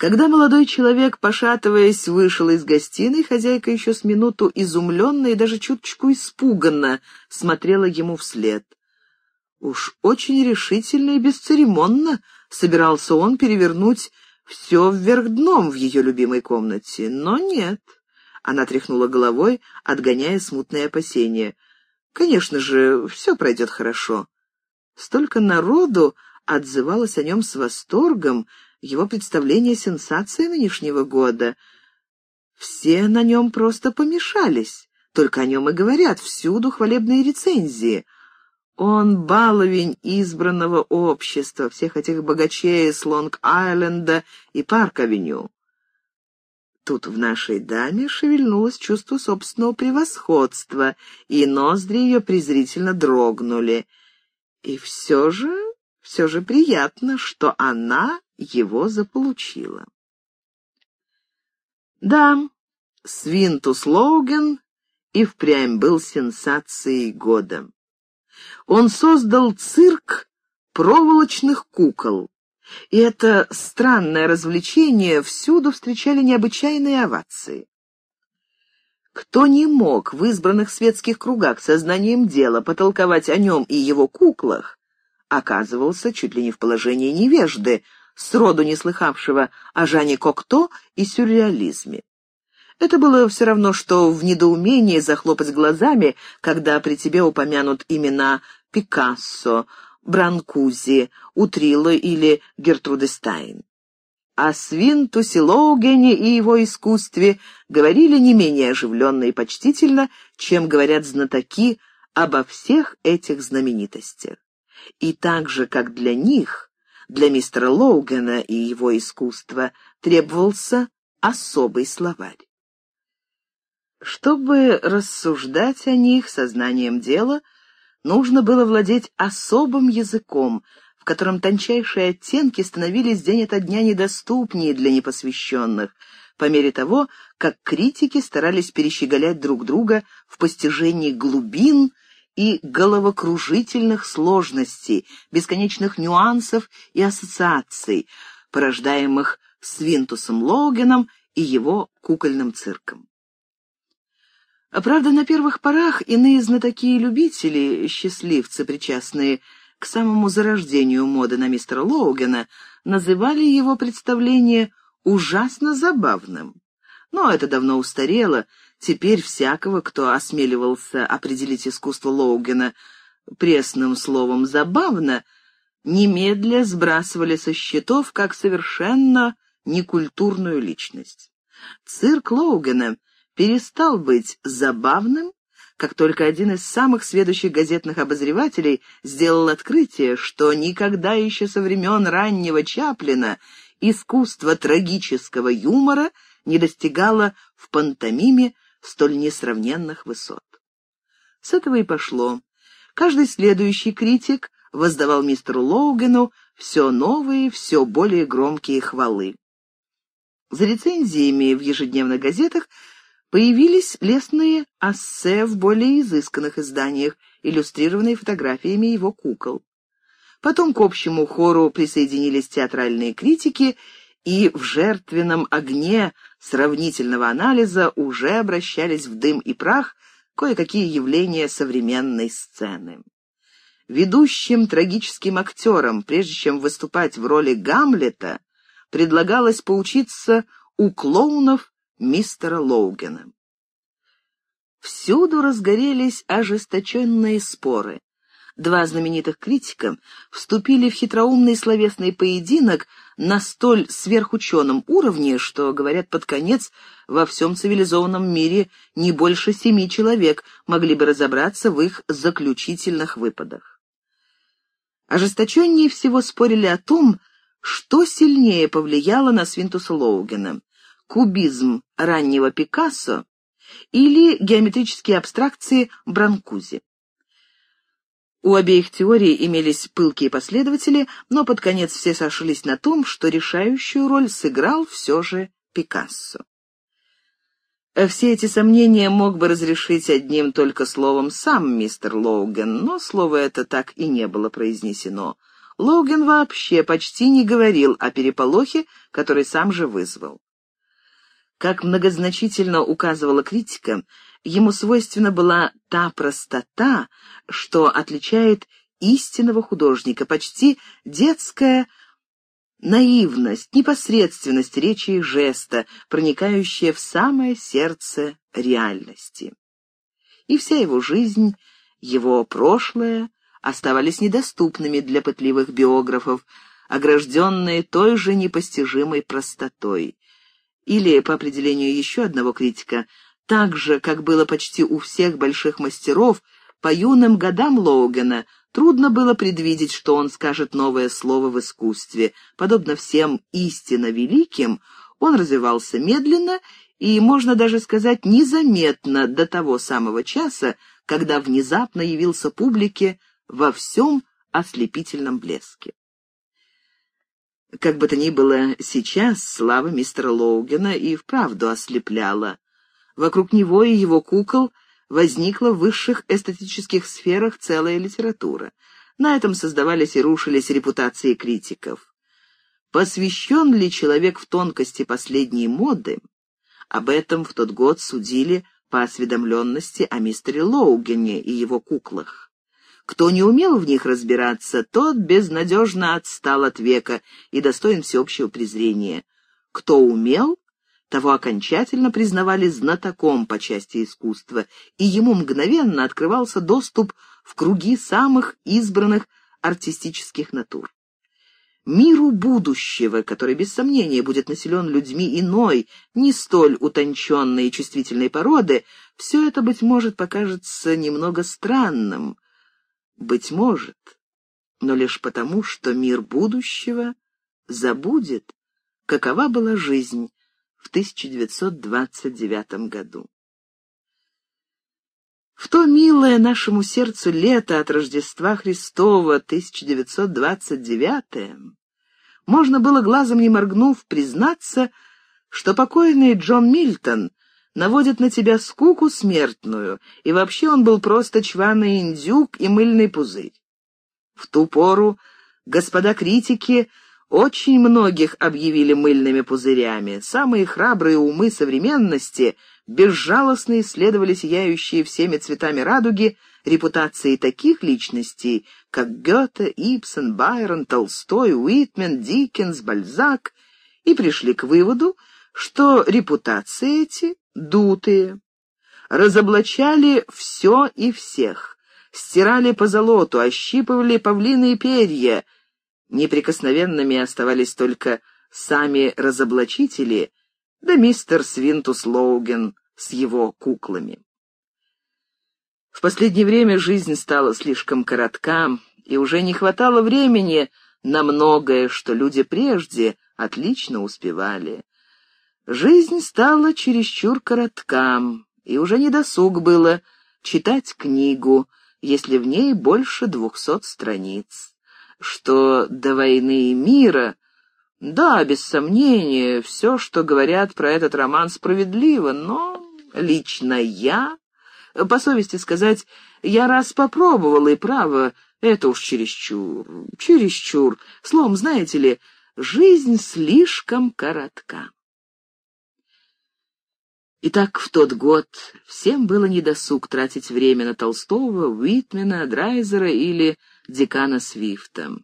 Когда молодой человек, пошатываясь, вышел из гостиной, хозяйка еще с минуту изумленно и даже чуточку испуганно смотрела ему вслед. Уж очень решительно и бесцеремонно собирался он перевернуть все вверх дном в ее любимой комнате, но нет. Она тряхнула головой, отгоняя смутные опасения. Конечно же, все пройдет хорошо. Столько народу отзывалось о нем с восторгом, его представление сенсации нынешнего года. Все на нем просто помешались, только о нем и говорят, всюду хвалебные рецензии. Он баловень избранного общества, всех этих богачей с Лонг-Айленда и Парк-авеню. Тут в нашей даме шевельнулось чувство собственного превосходства, и ноздри ее презрительно дрогнули. И все же, все же приятно, что она его заполучила. Да, Свинтус Лоуген и впрямь был сенсацией года. Он создал цирк проволочных кукол, и это странное развлечение всюду встречали необычайные овации. Кто не мог в избранных светских кругах сознанием дела потолковать о нем и его куклах, оказывался чуть ли не в положении невежды, сроду не слыхавшего о Жане Кокто и сюрреализме. Это было все равно, что в недоумении захлопать глазами, когда при тебе упомянут имена Пикассо, Бранкузи, Утрило или Гертруды Стайн. О Свинтусе Лоугене и его искусстве говорили не менее оживленно и почтительно, чем говорят знатоки обо всех этих знаменитостях. И так же, как для них, для мистера Лоугана и его искусства требовался особый словарь. Чтобы рассуждать о них сознанием дела, нужно было владеть особым языком, в котором тончайшие оттенки становились день ото дня недоступнее для непосвященных, по мере того, как критики старались перещеголять друг друга в постижении глубин и головокружительных сложностей, бесконечных нюансов и ассоциаций, порождаемых Свинтусом Логином и его кукольным цирком. Правда, на первых порах иные знатоки и любители, счастливцы, причастные к самому зарождению моды на мистера Лоугена, называли его представление ужасно забавным. Но это давно устарело, Теперь всякого, кто осмеливался определить искусство Лоугена пресным словом «забавно», немедля сбрасывали со счетов как совершенно некультурную личность. Цирк Лоугена перестал быть забавным, как только один из самых сведущих газетных обозревателей сделал открытие, что никогда еще со времен раннего Чаплина искусство трагического юмора не достигало в пантомиме столь несравненных высот. С этого и пошло. Каждый следующий критик воздавал мистеру Лоугену все новые, все более громкие хвалы. За рецензиями в ежедневных газетах появились лестные ассе в более изысканных изданиях, иллюстрированные фотографиями его кукол. Потом к общему хору присоединились театральные критики, и в жертвенном огне сравнительного анализа уже обращались в дым и прах кое-какие явления современной сцены. Ведущим трагическим актерам, прежде чем выступать в роли Гамлета, предлагалось поучиться у клоунов мистера Лоугена. Всюду разгорелись ожесточенные споры два знаменитых критика вступили в хитроумный словесный поединок на столь сверхученом уровне, что, говорят, под конец во всем цивилизованном мире не больше семи человек могли бы разобраться в их заключительных выпадах. Ожесточеннее всего спорили о том, что сильнее повлияло на Свинтуса Лоугена — кубизм раннего Пикассо или геометрические абстракции Бранкузи. У обеих теорий имелись пылкие последователи, но под конец все сошлись на том, что решающую роль сыграл все же Пикассо. Все эти сомнения мог бы разрешить одним только словом сам мистер Лоуган, но слово это так и не было произнесено. Лоуген вообще почти не говорил о переполохе, который сам же вызвал. Как многозначительно указывала критика, ему свойственна была та простота, что отличает истинного художника, почти детская наивность, непосредственность речи и жеста, проникающая в самое сердце реальности. И вся его жизнь, его прошлое оставались недоступными для пытливых биографов, огражденные той же непостижимой простотой. Или, по определению еще одного критика, так же, как было почти у всех больших мастеров, по юным годам Лоугана трудно было предвидеть, что он скажет новое слово в искусстве. Подобно всем истинно великим, он развивался медленно и, можно даже сказать, незаметно до того самого часа, когда внезапно явился публике во всем ослепительном блеске. Как бы то ни было, сейчас слава мистера Лоугена и вправду ослепляла. Вокруг него и его кукол возникла в высших эстетических сферах целая литература. На этом создавались и рушились репутации критиков. Посвящен ли человек в тонкости последней моды? Об этом в тот год судили по осведомленности о мистере Лоугене и его куклах. Кто не умел в них разбираться, тот безнадежно отстал от века и достоин всеобщего презрения. Кто умел, того окончательно признавали знатоком по части искусства, и ему мгновенно открывался доступ в круги самых избранных артистических натур. Миру будущего, который без сомнения будет населен людьми иной, не столь утонченной и чувствительной породы, все это, быть может, покажется немного странным — быть может, но лишь потому, что мир будущего забудет, какова была жизнь в 1929 году. В то милое нашему сердцу лето от Рождества Христова 1929 можно было глазом не моргнув признаться, что покойный Джон Мильтон наводит на тебя скуку смертную, и вообще он был просто чваный индюк и мыльный пузырь. В ту пору господа критики очень многих объявили мыльными пузырями. Самые храбрые умы современности безжалостно исследовали сияющие всеми цветами радуги репутации таких личностей, как Гёте, Ипсон, Байрон, Толстой, Уитмен, Диккенс, Бальзак, и пришли к выводу, что репутации эти дутые, разоблачали все и всех, стирали по золоту, ощипывали павлиные перья. Неприкосновенными оставались только сами разоблачители, да мистер Свинтус Лоуген с его куклами. В последнее время жизнь стала слишком коротка, и уже не хватало времени на многое, что люди прежде отлично успевали. Жизнь стала чересчур коротка, и уже не досуг было читать книгу, если в ней больше двухсот страниц. Что до войны и мира... Да, без сомнения, все, что говорят про этот роман, справедливо, но лично я... По совести сказать, я раз попробовал, и право, это уж чересчур, чересчур. Словом, знаете ли, жизнь слишком коротка. Итак, в тот год всем было недосуг тратить время на Толстого, Уитмена, Драйзера или декана Свифта.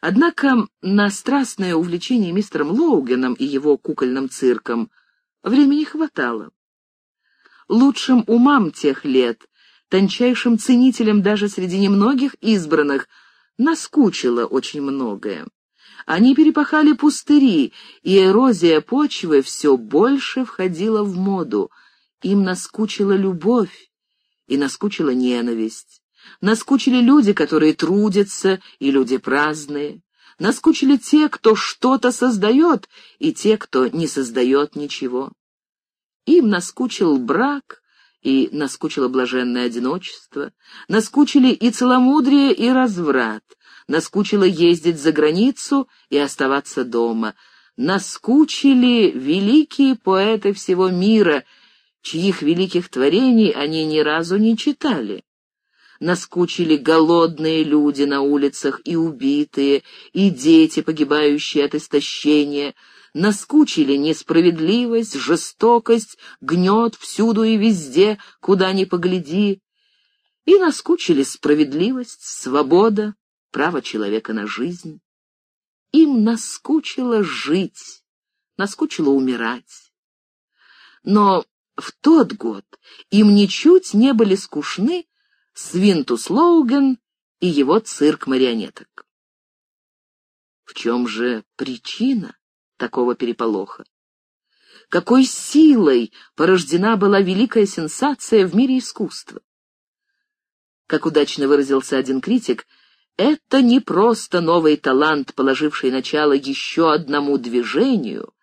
Однако на страстное увлечение мистером Лоугеном и его кукольным цирком времени хватало. Лучшим умам тех лет, тончайшим ценителям даже среди немногих избранных, наскучило очень многое. Они перепахали пустыри, и эрозия почвы все больше входила в моду. Им наскучила любовь и наскучила ненависть. Наскучили люди, которые трудятся, и люди праздные. Наскучили те, кто что-то создает, и те, кто не создает ничего. Им наскучил брак, и наскучило блаженное одиночество, наскучили и целомудрие, и разврат, наскучило ездить за границу и оставаться дома, наскучили великие поэты всего мира, чьих великих творений они ни разу не читали. Наскучили голодные люди на улицах и убитые, и дети, погибающие от истощения. Наскучили несправедливость, жестокость, гнет всюду и везде, куда ни погляди. И наскучили справедливость, свобода, право человека на жизнь. Им наскучило жить, наскучило умирать. Но в тот год им ничуть не были скучны Свинтус Лоуген и его цирк марионеток. В чем же причина такого переполоха? Какой силой порождена была великая сенсация в мире искусства? Как удачно выразился один критик, это не просто новый талант, положивший начало еще одному движению,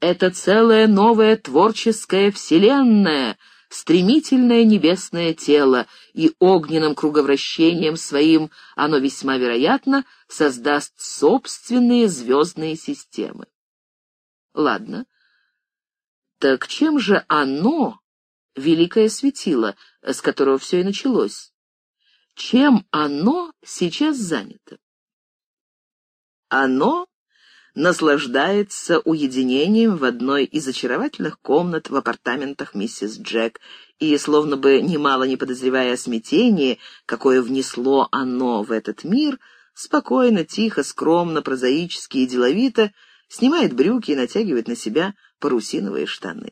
это целая новая творческая вселенная, стремительное небесное тело, и огненным круговращением своим оно весьма вероятно создаст собственные звездные системы. Ладно. Так чем же оно, великое светило, с которого все и началось? Чем оно сейчас занято? Оно наслаждается уединением в одной из очаровательных комнат в апартаментах миссис Джек, и, словно бы немало не подозревая о смятении, какое внесло оно в этот мир, спокойно, тихо, скромно, прозаически и деловито снимает брюки и натягивает на себя парусиновые штаны.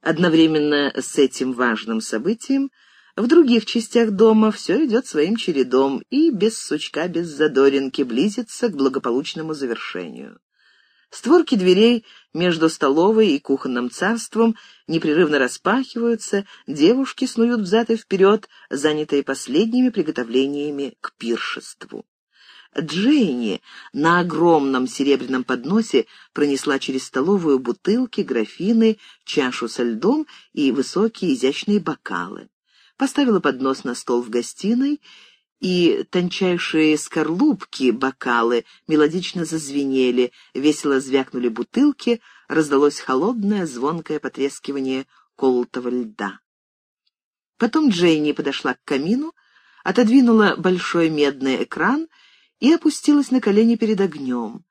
Одновременно с этим важным событием в других частях дома все идет своим чередом и без сучка, без задоринки близится к благополучному завершению. Створки дверей между столовой и кухонным царством непрерывно распахиваются, девушки снуют взад и вперед, занятые последними приготовлениями к пиршеству. Джейни на огромном серебряном подносе пронесла через столовую бутылки, графины, чашу со льдом и высокие изящные бокалы поставила поднос на стол в гостиной, и тончайшие скорлупки, бокалы мелодично зазвенели, весело звякнули бутылки, раздалось холодное звонкое потрескивание колотого льда. Потом Джейни подошла к камину, отодвинула большой медный экран и опустилась на колени перед огнем.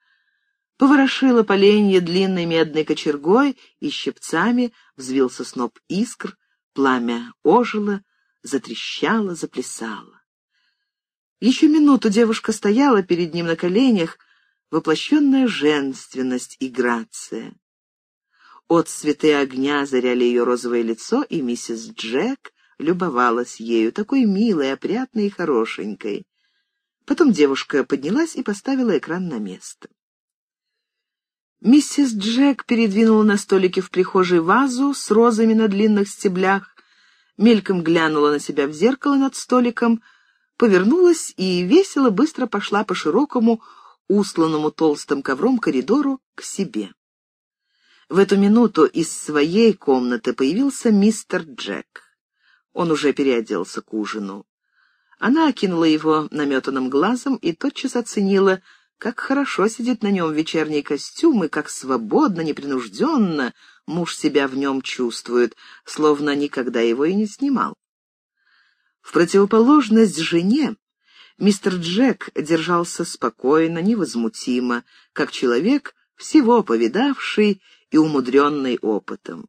Поворошила поленье длинной медной кочергой, и щипцами взвился сноп искр, пламя ожило, затрещала, заплясала. Еще минуту девушка стояла перед ним на коленях, воплощенная женственность и грация. От цветы огня заряли ее розовое лицо, и миссис Джек любовалась ею, такой милой, опрятной и хорошенькой. Потом девушка поднялась и поставила экран на место. Миссис Джек передвинула на столике в прихожей вазу с розами на длинных стеблях, мельком глянула на себя в зеркало над столиком, повернулась и весело быстро пошла по широкому, усланному толстым ковром коридору к себе. В эту минуту из своей комнаты появился мистер Джек. Он уже переоделся к ужину. Она окинула его наметанным глазом и тотчас оценила, как хорошо сидит на нем вечерний костюм и как свободно, непринужденно муж себя в нем чувствует, словно никогда его и не снимал. В противоположность жене, мистер Джек держался спокойно, невозмутимо, как человек, всего повидавший и умудренный опытом.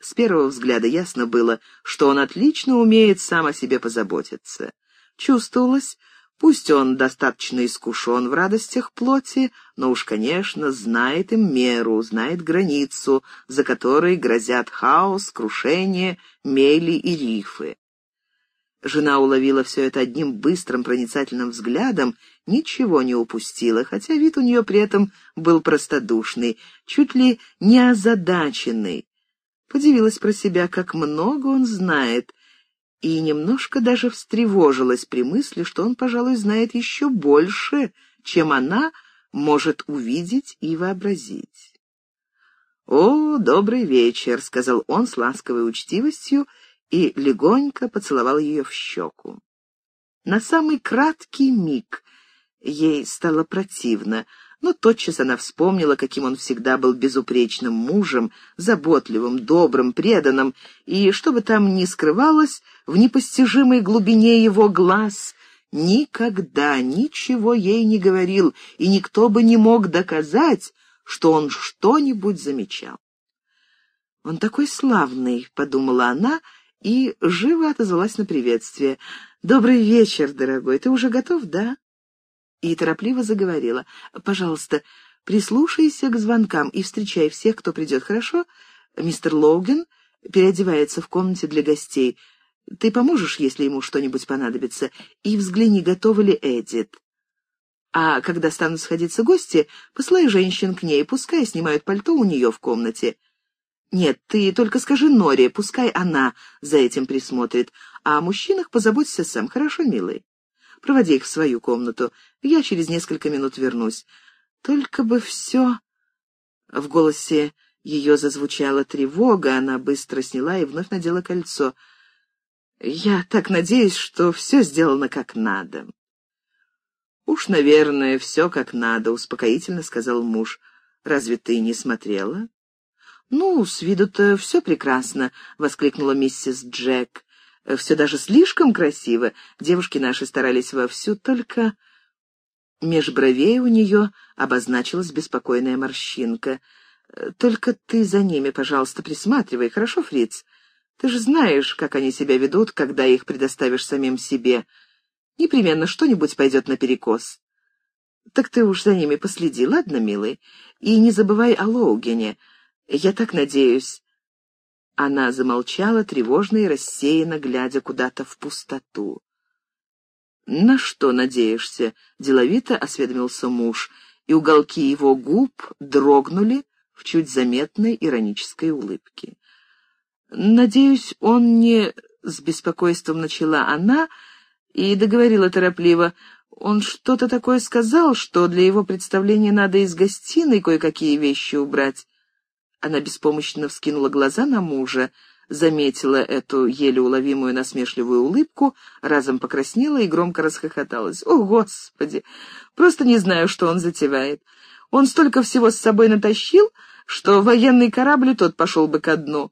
С первого взгляда ясно было, что он отлично умеет сам о себе позаботиться. Чувствовалось, Пусть он достаточно искушен в радостях плоти, но уж, конечно, знает им меру, знает границу, за которой грозят хаос, крушение, мели и рифы. Жена уловила все это одним быстрым проницательным взглядом, ничего не упустила, хотя вид у нее при этом был простодушный, чуть ли не озадаченный. Подивилась про себя, как много он знает, и немножко даже встревожилась при мысли, что он, пожалуй, знает еще больше, чем она может увидеть и вообразить. «О, добрый вечер», — сказал он с ласковой учтивостью и легонько поцеловал ее в щеку. На самый краткий миг ей стало противно, Но тотчас она вспомнила, каким он всегда был безупречным мужем, заботливым, добрым, преданным, и, что бы там ни скрывалось, в непостижимой глубине его глаз никогда ничего ей не говорил, и никто бы не мог доказать, что он что-нибудь замечал. «Он такой славный», — подумала она, и живо отозвалась на приветствие. «Добрый вечер, дорогой. Ты уже готов, да?» И торопливо заговорила. «Пожалуйста, прислушайся к звонкам и встречай всех, кто придет, хорошо? Мистер Лоуген переодевается в комнате для гостей. Ты поможешь, если ему что-нибудь понадобится, и взгляни, готова ли Эдит. А когда станут сходиться гости, послай женщин к ней, пускай снимают пальто у нее в комнате. Нет, ты только скажи Норе, пускай она за этим присмотрит, а о мужчинах позаботься сам, хорошо, милый? Проводи их в свою комнату, я через несколько минут вернусь. Только бы все...» В голосе ее зазвучала тревога, она быстро сняла и вновь надела кольцо. «Я так надеюсь, что все сделано как надо». «Уж, наверное, все как надо», — успокоительно сказал муж. «Разве ты не смотрела?» «Ну, с виду-то все прекрасно», — воскликнула миссис Джек. «Все даже слишком красиво. Девушки наши старались вовсю, только...» Меж бровей у нее обозначилась беспокойная морщинка. «Только ты за ними, пожалуйста, присматривай, хорошо, Фриц? Ты же знаешь, как они себя ведут, когда их предоставишь самим себе. Непременно что-нибудь пойдет наперекос. Так ты уж за ними последи, ладно, милый? И не забывай о Лоугене. Я так надеюсь». Она замолчала, тревожно и рассеянно, глядя куда-то в пустоту. «На что надеешься?» — деловито осведомился муж, и уголки его губ дрогнули в чуть заметной иронической улыбке. «Надеюсь, он не...» — с беспокойством начала она и договорила торопливо. «Он что-то такое сказал, что для его представления надо из гостиной кое-какие вещи убрать. Она беспомощно вскинула глаза на мужа, заметила эту еле уловимую насмешливую улыбку, разом покраснела и громко расхохоталась. «О, Господи! Просто не знаю, что он затевает. Он столько всего с собой натащил, что военный корабль тот пошел бы ко дну.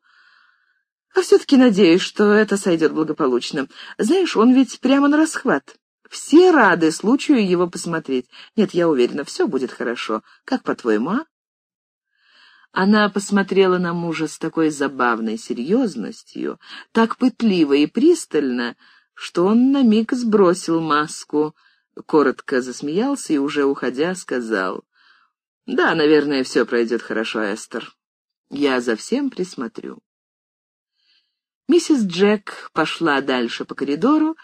А все-таки надеюсь, что это сойдет благополучно. Знаешь, он ведь прямо на расхват. Все рады случаю его посмотреть. Нет, я уверена, все будет хорошо. Как по-твоему, а?» Она посмотрела на мужа с такой забавной серьезностью, так пытливо и пристально, что он на миг сбросил маску, коротко засмеялся и, уже уходя, сказал, «Да, наверное, все пройдет хорошо, Эстер. Я за всем присмотрю». Миссис Джек пошла дальше по коридору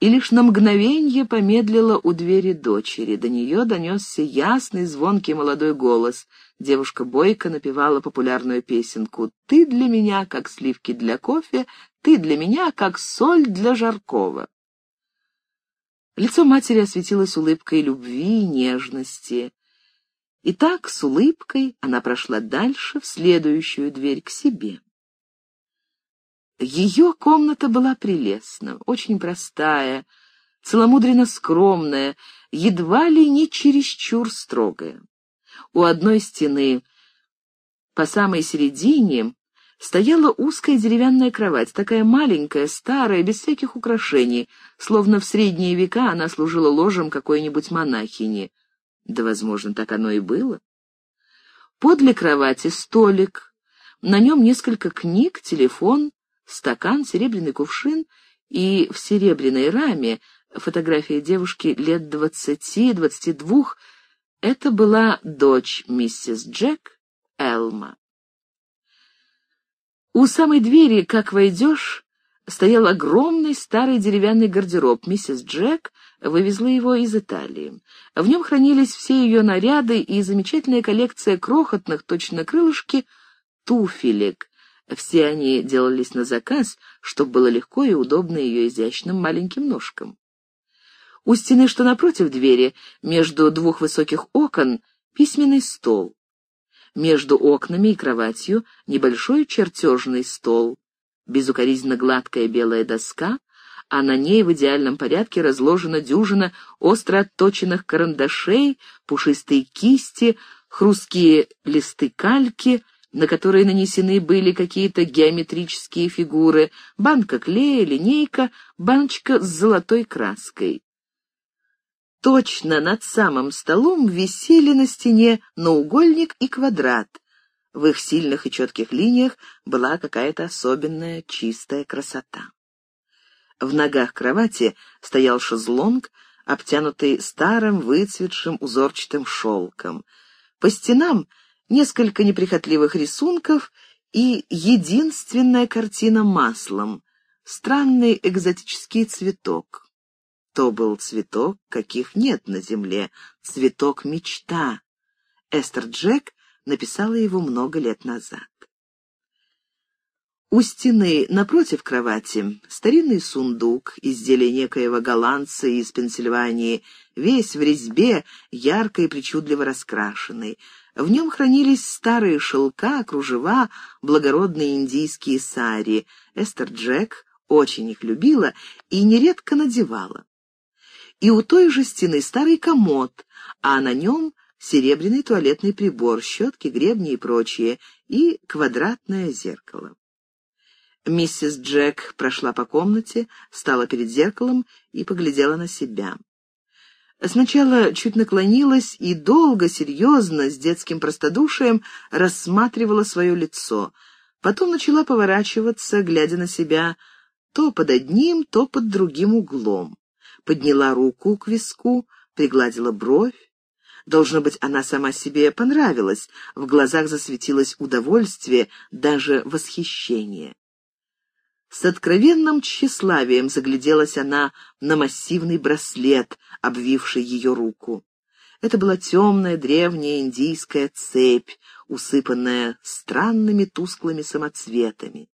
и лишь на мгновенье помедлила у двери дочери. До нее донесся ясный, звонкий молодой голос. Девушка бойко напевала популярную песенку «Ты для меня, как сливки для кофе, ты для меня, как соль для жаркого». Лицо матери осветилось улыбкой любви и нежности. И так, с улыбкой, она прошла дальше, в следующую дверь к себе. Ее комната была прелестна, очень простая, целомудренно скромная, едва ли не чересчур строгая. У одной стены, по самой середине, стояла узкая деревянная кровать, такая маленькая, старая, без всяких украшений, словно в средние века она служила ложем какой-нибудь монахини. Да, возможно, так оно и было. Подле кровати столик, на нем несколько книг, телефон, стакан, серебряный кувшин и в серебряной раме фотография девушки лет двадцати-двадцати двух. Это была дочь миссис Джек, Элма. У самой двери, как войдешь, стоял огромный старый деревянный гардероб. Миссис Джек вывезла его из Италии. В нем хранились все ее наряды и замечательная коллекция крохотных, точно крылышки, туфелек, все они делались на заказ, чтобы было легко и удобно ее изящным маленьким ножкам. У стены, что напротив двери, между двух высоких окон, письменный стол. Между окнами и кроватью небольшой чертежный стол, безукоризненно гладкая белая доска, а на ней в идеальном порядке разложена дюжина остро отточенных карандашей, пушистые кисти, хрусткие листы кальки, на которые нанесены были какие-то геометрические фигуры, банка клея, линейка, баночка с золотой краской. Точно над самым столом висели на стене наугольник и квадрат. В их сильных и четких линиях была какая-то особенная чистая красота. В ногах кровати стоял шезлонг, обтянутый старым выцветшим узорчатым шелком. По стенам несколько неприхотливых рисунков и единственная картина маслом — странный экзотический цветок. То был цветок, каких нет на земле, цветок мечта. Эстер Джек написала его много лет назад. У стены напротив кровати старинный сундук, изделие некоего голландца из Пенсильвании, весь в резьбе, ярко и причудливо раскрашенный. В нем хранились старые шелка, кружева, благородные индийские сари. Эстер Джек очень их любила и нередко надевала. И у той же стены старый комод, а на нем серебряный туалетный прибор, щетки, гребни и прочее, и квадратное зеркало. Миссис Джек прошла по комнате, стала перед зеркалом и поглядела на себя. Сначала чуть наклонилась и долго, серьезно, с детским простодушием рассматривала свое лицо. Потом начала поворачиваться, глядя на себя то под одним, то под другим углом. Подняла руку к виску, пригладила бровь. Должно быть, она сама себе понравилась, в глазах засветилось удовольствие, даже восхищение. С откровенным тщеславием загляделась она на массивный браслет, обвивший ее руку. Это была темная древняя индийская цепь, усыпанная странными тусклыми самоцветами.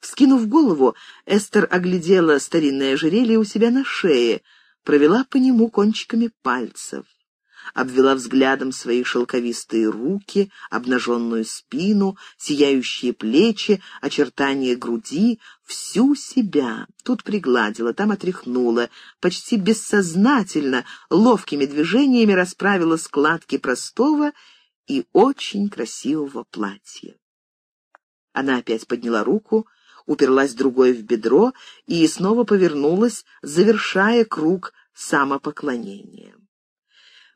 Вскинув голову, Эстер оглядела старинное ожерелье у себя на шее, провела по нему кончиками пальцев обвела взглядом свои шелковистые руки, обнаженную спину, сияющие плечи, очертания груди, всю себя. Тут пригладила, там отряхнула, почти бессознательно, ловкими движениями расправила складки простого и очень красивого платья. Она опять подняла руку, уперлась другой в бедро и снова повернулась, завершая круг самопоклонения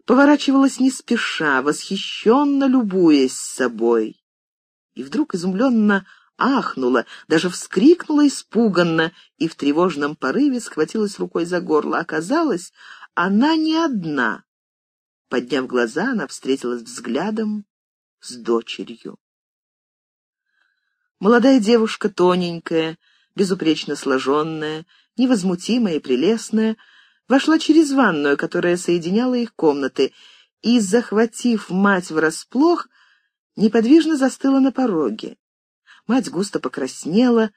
поворачивалась не спеша, восхищенно любуясь собой. И вдруг изумленно ахнула, даже вскрикнула испуганно и в тревожном порыве схватилась рукой за горло. Оказалось, она не одна. Подняв глаза, она встретилась взглядом с дочерью. Молодая девушка, тоненькая, безупречно сложенная, невозмутимая и прелестная, вошла через ванную, которая соединяла их комнаты, и, захватив мать врасплох, неподвижно застыла на пороге. Мать густо покраснела,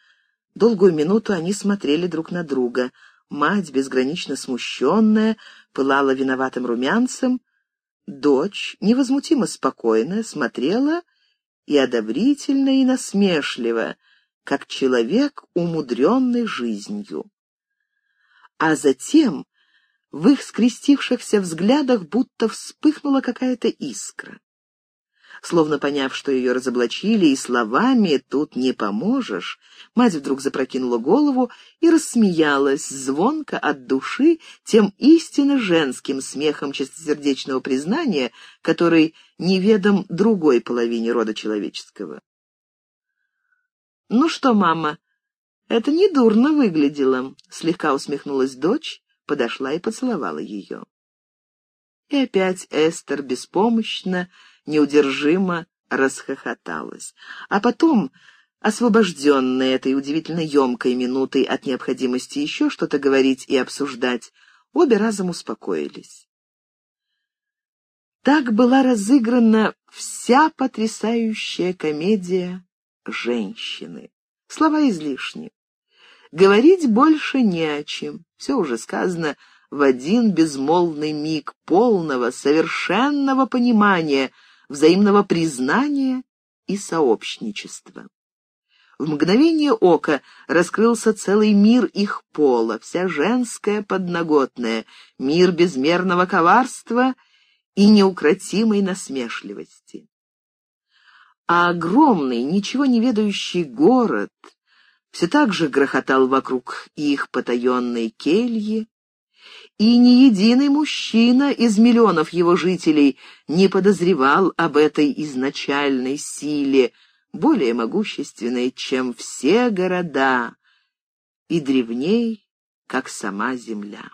долгую минуту они смотрели друг на друга. Мать, безгранично смущенная, пылала виноватым румянцем. Дочь, невозмутимо спокойная, смотрела и одобрительно, и насмешливо, как человек, умудренный жизнью. А затем в их скрестившихся взглядах будто вспыхнула какая-то искра. Словно поняв, что ее разоблачили, и словами тут не поможешь, мать вдруг запрокинула голову и рассмеялась звонко от души тем истинно женским смехом чистосердечного признания, который неведом другой половине рода человеческого. «Ну что, мама, это недурно выглядело», — слегка усмехнулась дочь подошла и поцеловала ее. И опять Эстер беспомощно, неудержимо расхохоталась. А потом, освобожденная этой удивительно емкой минутой от необходимости еще что-то говорить и обсуждать, обе разом успокоились. Так была разыграна вся потрясающая комедия женщины. Слова излишни. Говорить больше не о чем. Все уже сказано в один безмолвный миг полного, совершенного понимания, взаимного признания и сообщничества. В мгновение ока раскрылся целый мир их пола, вся женская подноготная, мир безмерного коварства и неукротимой насмешливости. А огромный, ничего не ведающий город все так же грохотал вокруг их потаенной кельи, и ни единый мужчина из миллионов его жителей не подозревал об этой изначальной силе, более могущественной, чем все города, и древней, как сама земля.